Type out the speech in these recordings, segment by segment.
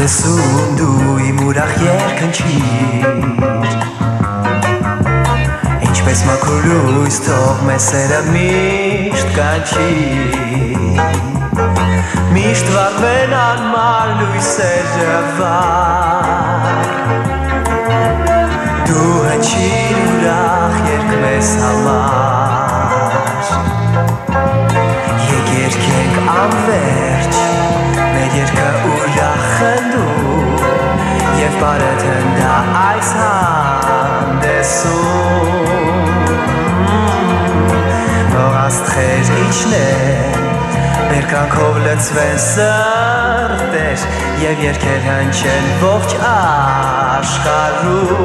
դու իմ ուրախ երկնչիր Ինչպես մաքուր լույս թող մեզ սերը միշտ կանչի Միշտ վարվեն անմար լույսերը վար Դու հնչիր աստղեր իջնեն Բերկանքով լծվեն սրտեր Եվ երկեր հնչեն ողջ աշխարում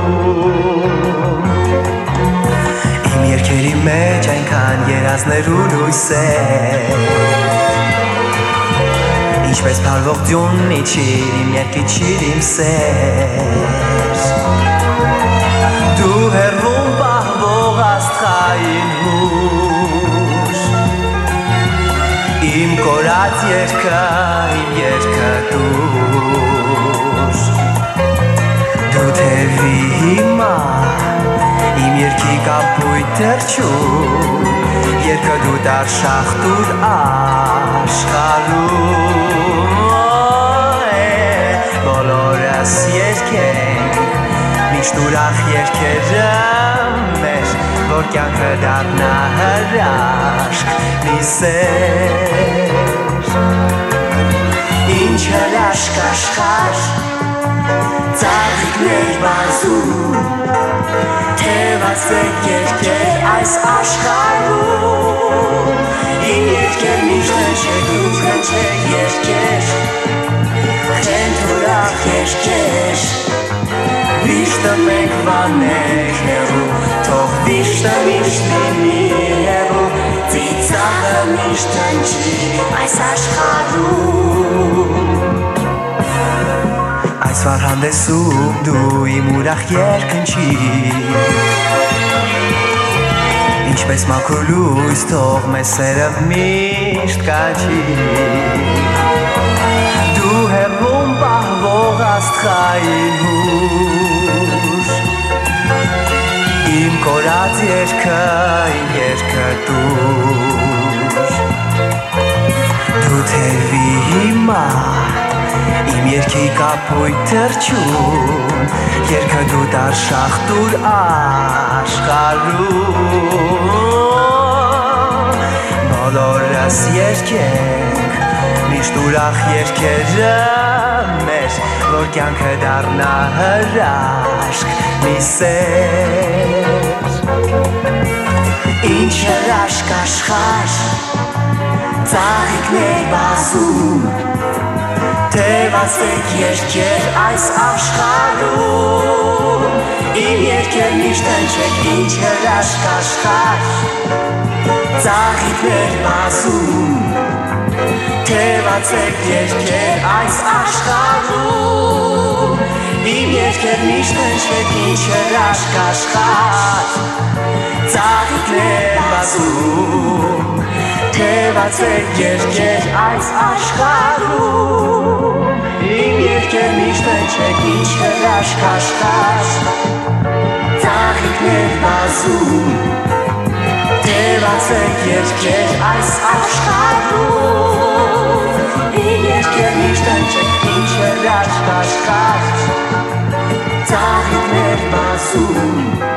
Իմ երկերի մեջ այնքան երազներ ու լույսեր Ինչպես պարվող ձյուն իչիր իմ երկի չիր իմ սեր Իմ կորած երկը, իմ երկը դուր Դու թևի հիմա, իմ երկի կապույտ թրջում Երկը դու դար շախտուր աշխարում Բոլորս երկենք, միշտ ուրախ երկերը մեր Որ կյանքը դարնա հրաշք մի սեր Ինչ հրաշք աշխար Ծաղիկներ բազում Թևացեք երկեր այս աշխարում Իմ երկեր միշտ հնչեք դուք հնչեք երկեր Խենթ ուրախ երկեր Վիշտը մենք վանեք հեղու Թող վիշտը միշտ լինի հեղու Ծիծաղը միշտ հնչի այս աշխարում հանդեսում դու իմ ուրախ երկնչիր Ինչպես մաքուր լույս թող մեզ սերը միշտ կաչի Դու հերվում պահվող աստղային հուշ Իմ կորած երկը, իմ երկը դուր Դու թևի հիմա Իմ երկի կապույտ թրջում Երկը դու դար շախտուր աշխարում Բոլորս երկենք Միշտ ուրախ երկերը մեր Որ կյանքը դարնա հրաշք մի սեր Ինչ հրաշք աշխար Ծաղիկներ բազում Թևացեք երկեր այս աշխարում Իմ երկեր միշտ հնչեք ինչ հրաշք աշխար Ծաղիկներ բազում Թևացեք երկեր այս աշխարում Իմ երկեր միշտ հնչեք ինչ հրաշք աշխար Ծաղիկներ բազում Թևացեք երկեր այս աշխարում Իմ երկեր միշտ հնչեք ինչ հրաշք աշխար Ծաղիկներ բազում Թևացեք երկեր այս աշխարում Իմ երկեր միշտ հնչեք ինչ հրաշք աշխար Ծաղիկներ բազում